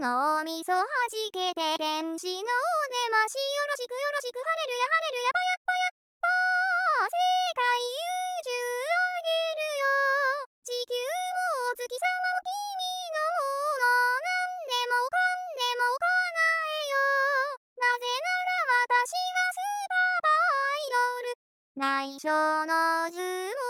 脳みそはじけて天使のおねましよろしくよろしくハレルヤハレルヤパヤパヤパー世界宇宙あげるよ地球もお月様も君のもの何でもかんでも叶えよなぜなら私はスーパーアイドル内緒の呪文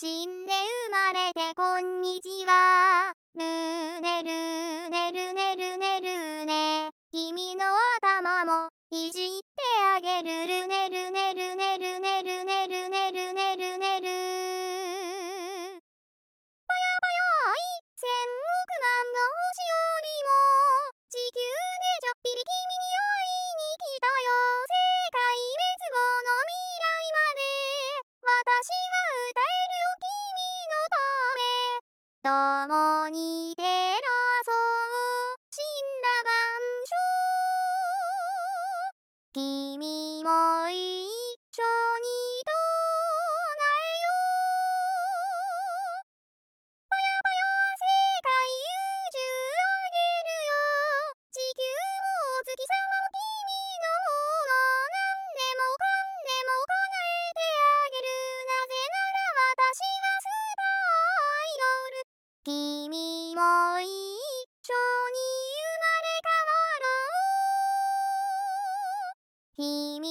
死んで生まれてこんにちは。ぬねるねるねるねるね。君の頭もいじっ君君